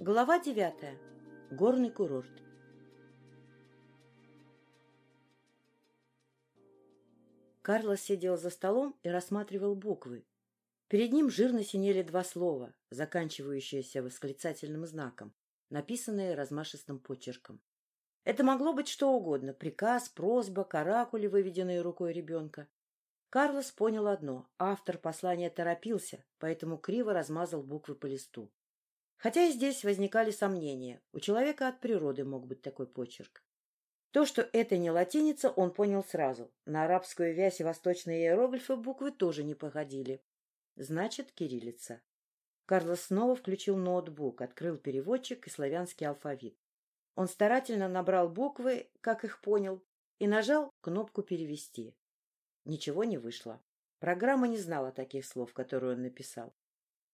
Глава девятая. Горный курорт. Карлос сидел за столом и рассматривал буквы. Перед ним жирно синели два слова, заканчивающиеся восклицательным знаком, написанные размашистым почерком. Это могло быть что угодно — приказ, просьба, каракули, выведенные рукой ребенка. Карлос понял одно — автор послания торопился, поэтому криво размазал буквы по листу. Хотя и здесь возникали сомнения. У человека от природы мог быть такой почерк. То, что это не латиница, он понял сразу. На арабскую вязь и восточные иероглифы буквы тоже не походили. Значит, кириллица. Карлос снова включил ноутбук, открыл переводчик и славянский алфавит. Он старательно набрал буквы, как их понял, и нажал кнопку «Перевести». Ничего не вышло. Программа не знала таких слов, которые он написал.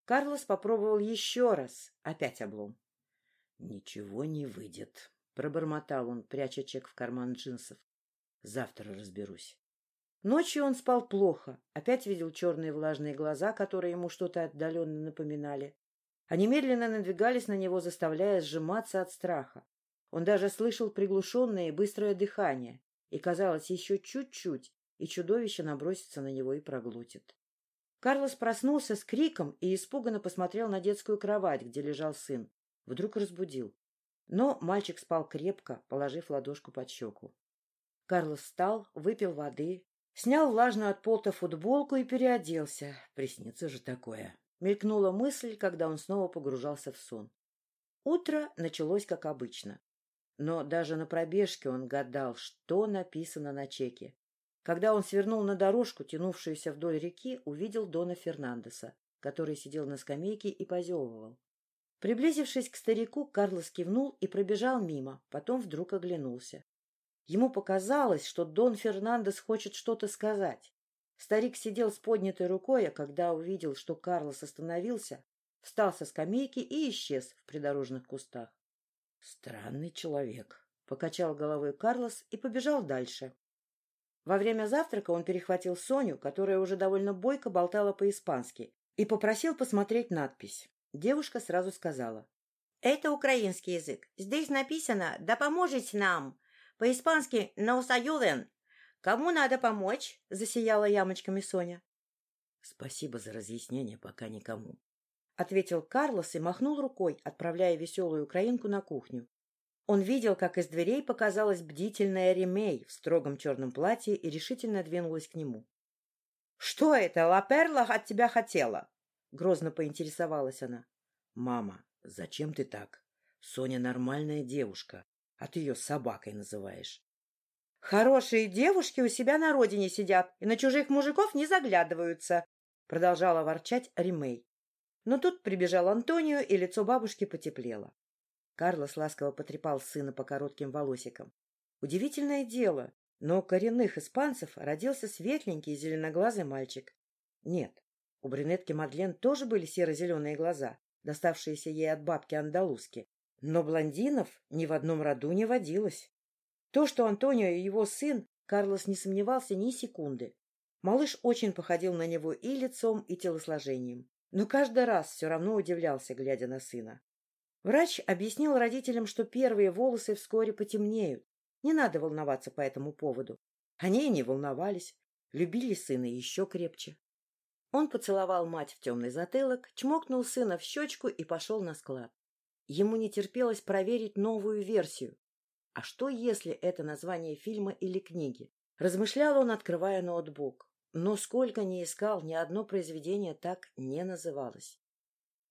Карлос попробовал еще раз. Опять облом. — Ничего не выйдет, — пробормотал он, пряча чек в карман джинсов. — Завтра разберусь. Ночью он спал плохо. Опять видел черные влажные глаза, которые ему что-то отдаленно напоминали. Они медленно надвигались на него, заставляя сжиматься от страха. Он даже слышал приглушенное и быстрое дыхание, и, казалось, еще чуть-чуть, и чудовище набросится на него и проглотит. Карлос проснулся с криком и испуганно посмотрел на детскую кровать, где лежал сын. Вдруг разбудил. Но мальчик спал крепко, положив ладошку под щеку. Карлос встал, выпил воды, снял влажную от полта футболку и переоделся. Приснится же такое. Мелькнула мысль, когда он снова погружался в сон. Утро началось как обычно. Но даже на пробежке он гадал, что написано на чеке. Когда он свернул на дорожку, тянувшуюся вдоль реки, увидел Дона Фернандеса, который сидел на скамейке и позевывал. Приблизившись к старику, Карлос кивнул и пробежал мимо, потом вдруг оглянулся. Ему показалось, что Дон Фернандес хочет что-то сказать. Старик сидел с поднятой рукой, а когда увидел, что Карлос остановился, встал со скамейки и исчез в придорожных кустах. — Странный человек, — покачал головой Карлос и побежал дальше. Во время завтрака он перехватил Соню, которая уже довольно бойко болтала по-испански, и попросил посмотреть надпись. Девушка сразу сказала. — Это украинский язык. Здесь написано «Да поможете нам». По-испански «Nos ayuden». «Кому надо помочь?» — засияла ямочками Соня. — Спасибо за разъяснение, пока никому. — ответил Карлос и махнул рукой, отправляя веселую украинку на кухню. Он видел, как из дверей показалась бдительная Ремей в строгом черном платье и решительно двинулась к нему. — Что это, Ла Перла от тебя хотела? — грозно поинтересовалась она. — Мама, зачем ты так? Соня нормальная девушка, а ты ее собакой называешь. — Хорошие девушки у себя на родине сидят и на чужих мужиков не заглядываются, — продолжала ворчать Ремей. Но тут прибежал Антонио, и лицо бабушки потеплело. Карлос ласково потрепал сына по коротким волосикам. Удивительное дело, но у коренных испанцев родился светленький зеленоглазый мальчик. Нет, у брюнетки Мадлен тоже были серо-зеленые глаза, доставшиеся ей от бабки Андалузки, но блондинов ни в одном роду не водилось. То, что Антонио и его сын, Карлос не сомневался ни секунды. Малыш очень походил на него и лицом, и телосложением, но каждый раз все равно удивлялся, глядя на сына. Врач объяснил родителям, что первые волосы вскоре потемнеют. Не надо волноваться по этому поводу. Они и не волновались, любили сына еще крепче. Он поцеловал мать в темный затылок, чмокнул сына в щечку и пошел на склад. Ему не терпелось проверить новую версию. А что, если это название фильма или книги? Размышлял он, открывая ноутбук. Но сколько ни искал, ни одно произведение так не называлось.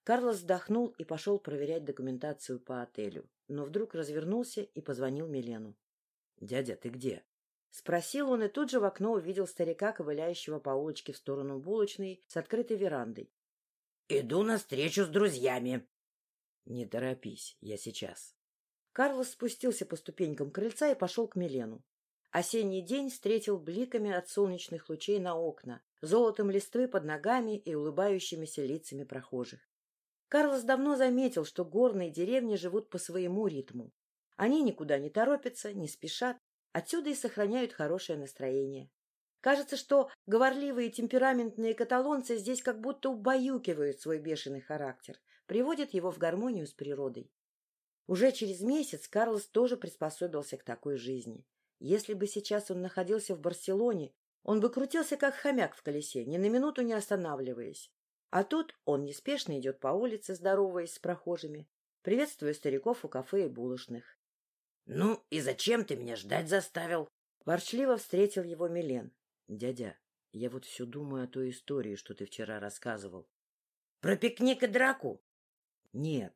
Карлос вздохнул и пошел проверять документацию по отелю, но вдруг развернулся и позвонил Милену. — Дядя, ты где? — спросил он и тут же в окно увидел старика, ковыляющего по улочке в сторону булочной с открытой верандой. — Иду на встречу с друзьями. — Не торопись, я сейчас. Карлос спустился по ступенькам крыльца и пошел к Милену. Осенний день встретил бликами от солнечных лучей на окна, золотом листвы под ногами и улыбающимися лицами прохожих. Карлос давно заметил, что горные деревни живут по своему ритму. Они никуда не торопятся, не спешат, отсюда и сохраняют хорошее настроение. Кажется, что говорливые темпераментные каталонцы здесь как будто убаюкивают свой бешеный характер, приводит его в гармонию с природой. Уже через месяц Карлос тоже приспособился к такой жизни. Если бы сейчас он находился в Барселоне, он бы крутился, как хомяк в колесе, ни на минуту не останавливаясь. А тут он неспешно идет по улице, здороваясь с прохожими, приветствуя стариков у кафе и булочных. — Ну и зачем ты меня ждать заставил? Ворчливо встретил его Милен. — Дядя, я вот все думаю о той истории, что ты вчера рассказывал. — Про пикник и драку? — Нет,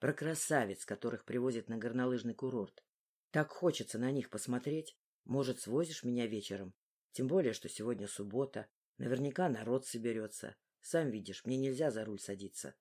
про красавиц, которых привозят на горнолыжный курорт. Так хочется на них посмотреть. Может, свозишь меня вечером? Тем более, что сегодня суббота. Наверняка народ соберется. Сам видишь, мне нельзя за руль садиться.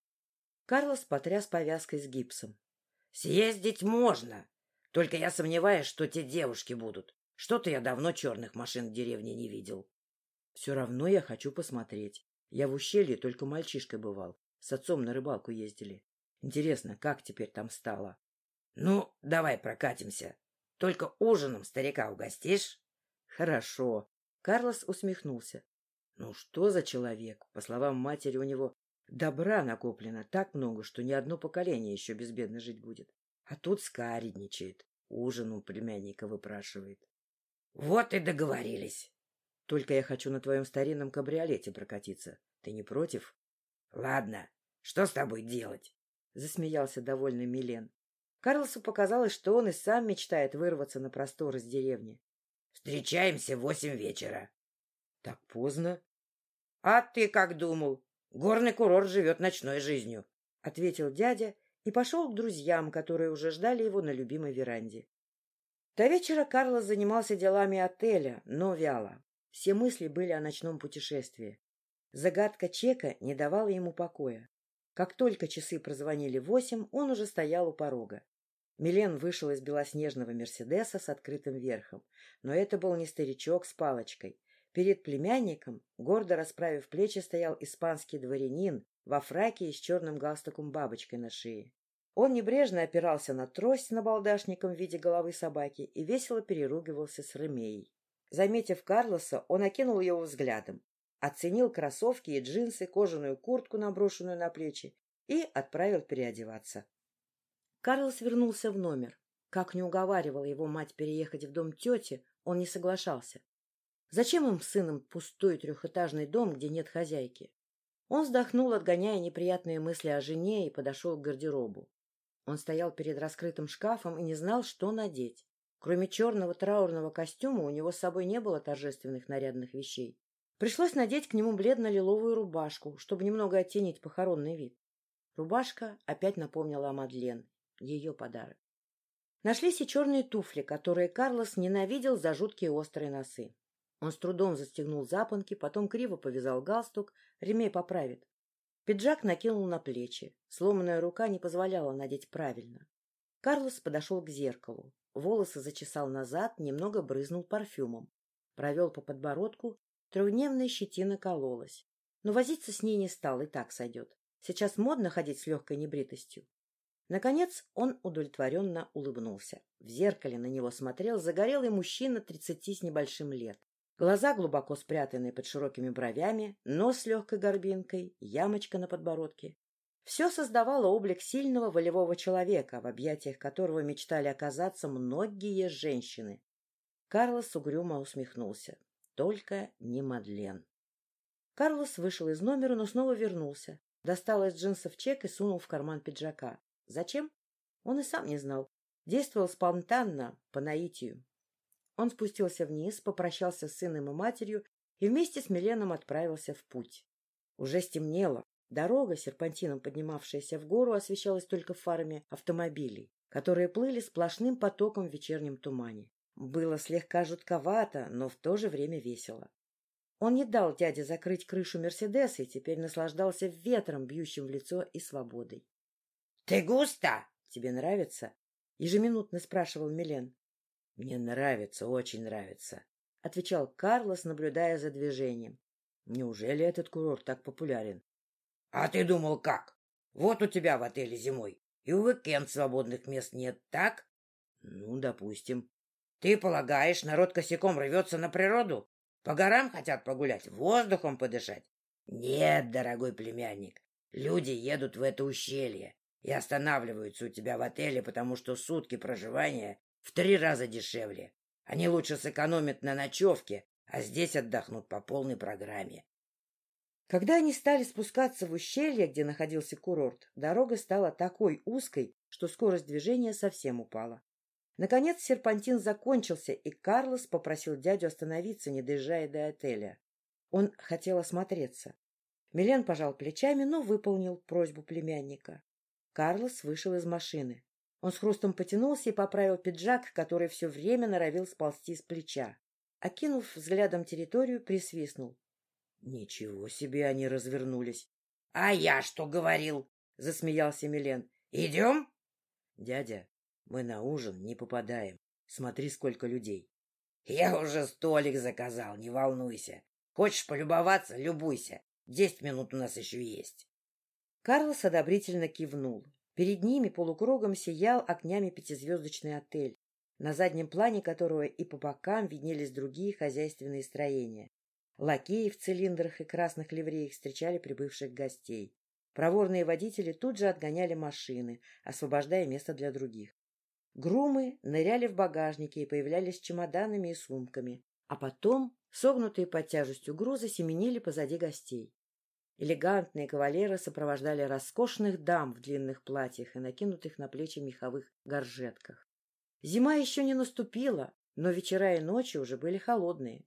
Карлос потряс повязкой с гипсом. — Съездить можно. Только я сомневаюсь, что те девушки будут. Что-то я давно черных машин в деревне не видел. — Все равно я хочу посмотреть. Я в ущелье только мальчишкой бывал. С отцом на рыбалку ездили. Интересно, как теперь там стало? — Ну, давай прокатимся. Только ужином старика угостишь? — Хорошо. Карлос усмехнулся. Ну что за человек? По словам матери, у него добра накоплено так много, что ни одно поколение еще безбедно жить будет. А тут скаредничает. Ужин у племянника выпрашивает. — Вот и договорились. — Только я хочу на твоем старинном кабриолете прокатиться. Ты не против? — Ладно. Что с тобой делать? засмеялся довольный Милен. Карлосу показалось, что он и сам мечтает вырваться на простор из деревни. — Встречаемся в восемь вечера. — Так поздно? — А ты как думал? Горный курорт живет ночной жизнью, — ответил дядя и пошел к друзьям, которые уже ждали его на любимой веранде. До вечера Карлос занимался делами отеля, но вяло. Все мысли были о ночном путешествии. Загадка чека не давала ему покоя. Как только часы прозвонили восемь, он уже стоял у порога. Милен вышел из белоснежного «Мерседеса» с открытым верхом. Но это был не старичок с палочкой. Перед племянником, гордо расправив плечи, стоял испанский дворянин во фраке и с черным галстуком бабочкой на шее. Он небрежно опирался на трость с набалдашником в виде головы собаки и весело переругивался с Ремеей. Заметив Карлоса, он окинул его взглядом. Оценил кроссовки и джинсы, кожаную куртку, наброшенную на плечи, и отправил переодеваться. Карлос вернулся в номер. Как не уговаривала его мать переехать в дом тети, он не соглашался. Зачем им с сыном пустой трехэтажный дом, где нет хозяйки? Он вздохнул, отгоняя неприятные мысли о жене, и подошел к гардеробу. Он стоял перед раскрытым шкафом и не знал, что надеть. Кроме черного траурного костюма у него с собой не было торжественных нарядных вещей. Пришлось надеть к нему бледно-лиловую рубашку, чтобы немного оттенить похоронный вид. Рубашка опять напомнила о Мадлен, ее подарок. Нашлись и черные туфли, которые Карлос ненавидел за жуткие острые носы. Он с трудом застегнул запонки, потом криво повязал галстук, ремей поправит. Пиджак накинул на плечи. Сломанная рука не позволяла надеть правильно. Карлос подошел к зеркалу. Волосы зачесал назад, немного брызнул парфюмом. Провел по подбородку Трехдневная щетина кололась. Но возиться с ней не стал, и так сойдет. Сейчас модно ходить с легкой небритостью. Наконец он удовлетворенно улыбнулся. В зеркале на него смотрел загорелый мужчина тридцати с небольшим лет. Глаза глубоко спрятанные под широкими бровями, нос с легкой горбинкой, ямочка на подбородке. Все создавало облик сильного волевого человека, в объятиях которого мечтали оказаться многие женщины. Карлос угрюмо усмехнулся. Только не Мадлен. Карлос вышел из номера, но снова вернулся. Достал из джинсов чек и сунул в карман пиджака. Зачем? Он и сам не знал. Действовал спонтанно, по наитию. Он спустился вниз, попрощался с сыном и матерью и вместе с Миленом отправился в путь. Уже стемнело. Дорога, серпантином поднимавшаяся в гору, освещалась только фарами автомобилей, которые плыли сплошным потоком в вечернем тумане. Было слегка жутковато, но в то же время весело. Он не дал дяде закрыть крышу Мерседеса и теперь наслаждался ветром, бьющим в лицо и свободой. — Ты густо? Тебе нравится? — ежеминутно спрашивал Милен. — Мне нравится, очень нравится, — отвечал Карлос, наблюдая за движением. — Неужели этот курорт так популярен? — А ты думал, как? Вот у тебя в отеле зимой и в уикенд свободных мест нет, так? — Ну, допустим. Ты полагаешь, народ косяком рвется на природу? По горам хотят погулять, воздухом подышать? Нет, дорогой племянник, Люди едут в это ущелье и останавливаются у тебя в отеле, потому что сутки проживания в три раза дешевле. Они лучше сэкономят на ночевке, а здесь отдохнут по полной программе. Когда они стали спускаться в ущелье, где находился курорт, дорога стала такой узкой, что скорость движения совсем упала. Наконец серпантин закончился, и Карлос попросил дядю остановиться, не доезжая до отеля. Он хотел осмотреться. Милен пожал плечами, но выполнил просьбу племянника. Карлос вышел из машины. Он с хрустом потянулся и поправил пиджак, который все время норовил сползти с плеча. Окинув взглядом территорию, присвистнул. Ничего себе они развернулись. — А я что говорил? — засмеялся Милен. — Идем? — Дядя, мы на ужин не попадаем. Смотри, сколько людей. — Я уже столик заказал, не волнуйся. Хочешь полюбоваться — любуйся. Десять минут у нас еще есть. Карлос одобрительно кивнул. Перед ними полукругом сиял огнями пятизвездочный отель, на заднем плане которого и по бокам виднелись другие хозяйственные строения. Лакеи в цилиндрах и красных ливреях встречали прибывших гостей. Проворные водители тут же отгоняли машины, освобождая место для других. Грумы ныряли в багажники и появлялись чемоданами и сумками, а потом, согнутые под тяжестью груза, семенили позади гостей. Элегантные кавалеры сопровождали роскошных дам в длинных платьях и накинутых на плечи меховых горжетках. Зима еще не наступила, но вечера и ночи уже были холодные.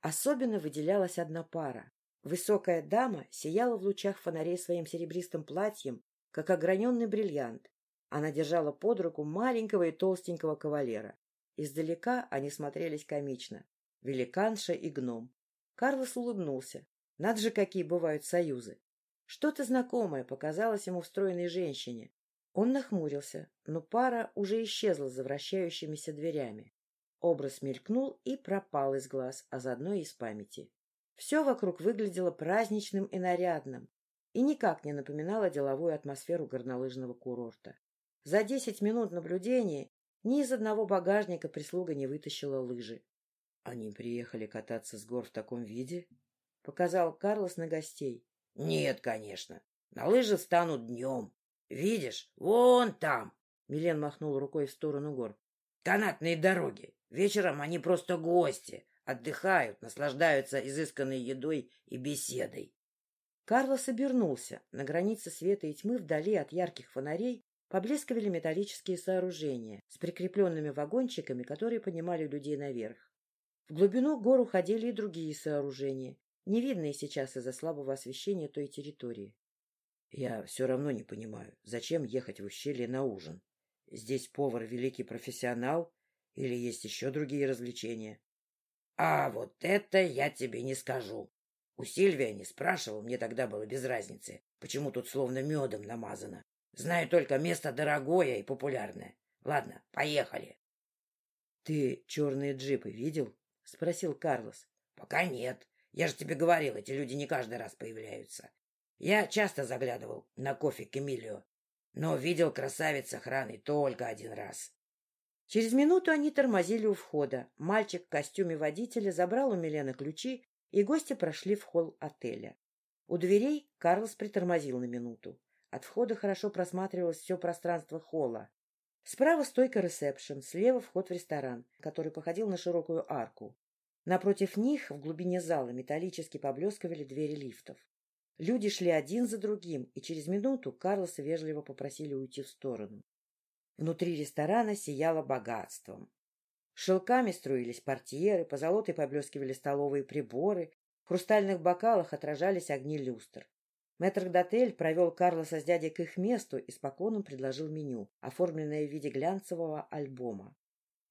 Особенно выделялась одна пара. Высокая дама сияла в лучах фонарей своим серебристым платьем, как ограненный бриллиант. Она держала под руку маленького и толстенького кавалера. Издалека они смотрелись комично. Великанша и гном. Карлос улыбнулся. Надо же, какие бывают союзы. Что-то знакомое показалось ему в стройной женщине. Он нахмурился, но пара уже исчезла за вращающимися дверями. Образ мелькнул и пропал из глаз, а заодно и из памяти. Все вокруг выглядело праздничным и нарядным и никак не напоминало деловую атмосферу горнолыжного курорта. За десять минут наблюдения ни из одного багажника прислуга не вытащила лыжи. — Они приехали кататься с гор в таком виде? — показал Карлос на гостей. — Нет, конечно. На лыжи станут днем. Видишь, вон там. Милен махнул рукой в сторону гор. Канатные дороги. Вечером они просто гости, отдыхают, наслаждаются изысканной едой и беседой. Карлос обернулся. На границе света и тьмы вдали от ярких фонарей поблескивали металлические сооружения с прикрепленными вагончиками, которые поднимали людей наверх. В глубину гор уходили и другие сооружения, невидные сейчас из-за слабого освещения той территории. Я все равно не понимаю, зачем ехать в ущелье на ужин. Здесь повар великий профессионал или есть еще другие развлечения? — А вот это я тебе не скажу. У Сильвия не спрашивал, мне тогда было без разницы, почему тут словно медом намазано. Знаю только место дорогое и популярное. Ладно, поехали. — Ты черные джипы видел? — спросил Карлос. — Пока нет. Я же тебе говорил, эти люди не каждый раз появляются. Я часто заглядывал на кофе к Эмилио, но видел красавиц охраны только один раз. Через минуту они тормозили у входа. Мальчик в костюме водителя забрал у Милены ключи, и гости прошли в холл отеля. У дверей Карлос притормозил на минуту. От входа хорошо просматривалось все пространство холла. Справа стойка ресепшн, слева вход в ресторан, который походил на широкую арку. Напротив них, в глубине зала, металлически поблескивали двери лифтов. Люди шли один за другим, и через минуту Карлоса вежливо попросили уйти в сторону. Внутри ресторана сияло богатством. Шелками струились портьеры, позолотой поблескивали столовые приборы, в хрустальных бокалах отражались огни люстр. Мэтр-дотель провел Карлоса с дядей к их месту и с поклоном предложил меню, оформленное в виде глянцевого альбома.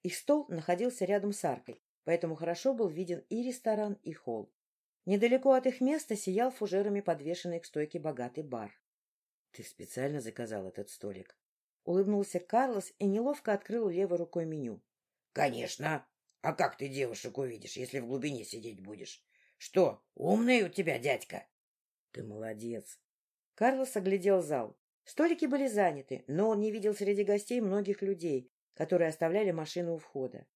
Их стол находился рядом с аркой, поэтому хорошо был виден и ресторан, и холл. Недалеко от их места сиял фужерами подвешенный к стойке богатый бар. — Ты специально заказал этот столик? Улыбнулся Карлос и неловко открыл левой рукой меню. — Конечно. А как ты девушек увидишь, если в глубине сидеть будешь? Что, умный у тебя дядька? — Ты молодец. Карлос оглядел зал. Столики были заняты, но он не видел среди гостей многих людей, которые оставляли машину у входа.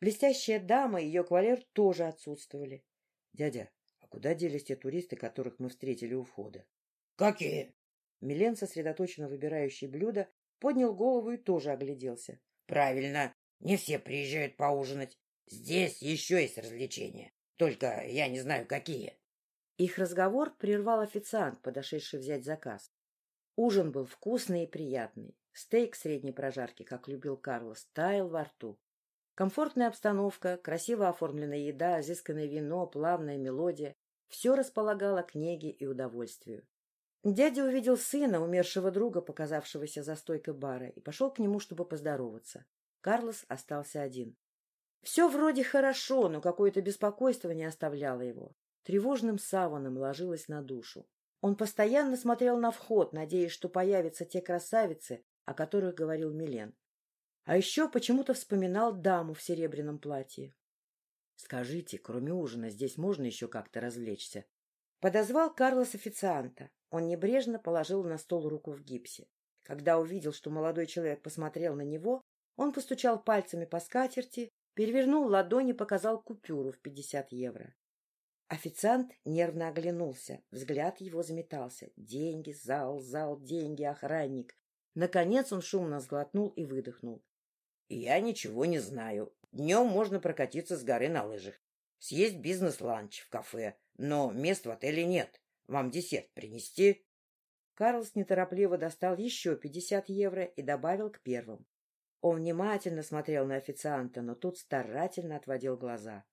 Блестящая дама и ее кавалер тоже отсутствовали. — Дядя, куда делись те туристы, которых мы встретили у входа? — Какие? Милен, сосредоточенно выбирающий блюдо, поднял голову и тоже огляделся. — Правильно. Не все приезжают поужинать. Здесь еще есть развлечения. Только я не знаю, какие. Их разговор прервал официант, подошедший взять заказ. Ужин был вкусный и приятный. Стейк средней прожарки, как любил Карлос, таял во рту. Комфортная обстановка, красиво оформленная еда, изысканное вино, плавная мелодия — все располагало к неге и удовольствию. Дядя увидел сына, умершего друга, показавшегося за стойкой бара, и пошел к нему, чтобы поздороваться. Карлос остался один. Все вроде хорошо, но какое-то беспокойство не оставляло его. Тревожным саваном ложилось на душу. Он постоянно смотрел на вход, надеясь, что появятся те красавицы, о которых говорил Милен. А еще почему-то вспоминал даму в серебряном платье. — Скажите, кроме ужина, здесь можно еще как-то развлечься? Подозвал Карлос официанта. Он небрежно положил на стол руку в гипсе. Когда увидел, что молодой человек посмотрел на него, он постучал пальцами по скатерти, перевернул ладонь и показал купюру в пятьдесят евро. Официант нервно оглянулся. Взгляд его заметался. Деньги, зал, зал, деньги, охранник. Наконец он шумно сглотнул и выдохнул. — Я ничего не знаю. Днем можно прокатиться с горы на лыжах. Съесть бизнес-ланч в кафе. Но мест в отеле нет. Вам десерт принести? Карлс неторопливо достал еще пятьдесят евро и добавил к первым. Он внимательно смотрел на официанта, но тут старательно отводил глаза.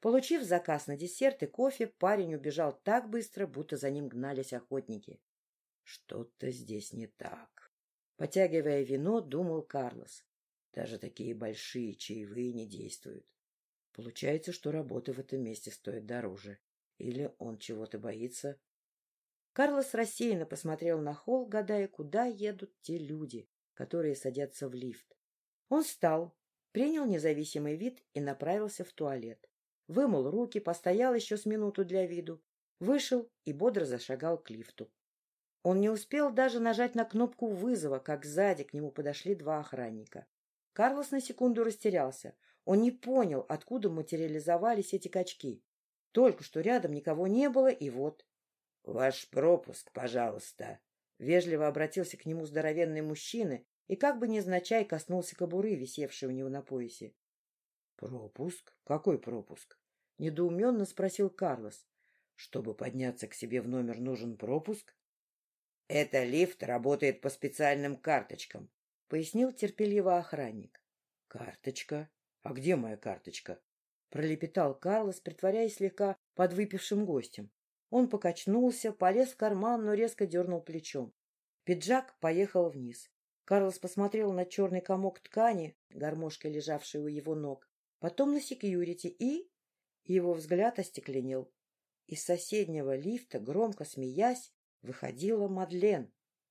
Получив заказ на десерт и кофе, парень убежал так быстро, будто за ним гнались охотники. Что-то здесь не так. Потягивая вино, думал Карлос. Даже такие большие чаевые не действуют. Получается, что работа в этом месте стоит дороже. Или он чего-то боится? Карлос рассеянно посмотрел на холл, гадая, куда едут те люди, которые садятся в лифт. Он встал, принял независимый вид и направился в туалет. Вымыл руки, постоял еще с минуту для виду, вышел и бодро зашагал к лифту. Он не успел даже нажать на кнопку вызова, как сзади к нему подошли два охранника. Карлос на секунду растерялся. Он не понял, откуда материализовались эти качки. Только что рядом никого не было, и вот... — Ваш пропуск, пожалуйста. Вежливо обратился к нему здоровенный мужчина и как бы невзначай коснулся кобуры, висевшей у него на поясе. — Пропуск? Какой пропуск? — недоуменно спросил Карлос. — Чтобы подняться к себе в номер, нужен пропуск? — Это лифт работает по специальным карточкам, — пояснил терпеливо охранник. — Карточка? А где моя карточка? — пролепетал Карлос, притворяясь слегка подвыпившим гостем. Он покачнулся, полез в карман, но резко дернул плечом. Пиджак поехал вниз. Карлос посмотрел на черный комок ткани, гармошкой лежавший у его ног, потом на секьюрити и... Его взгляд остекленел. Из соседнего лифта, громко смеясь, выходила Мадлен.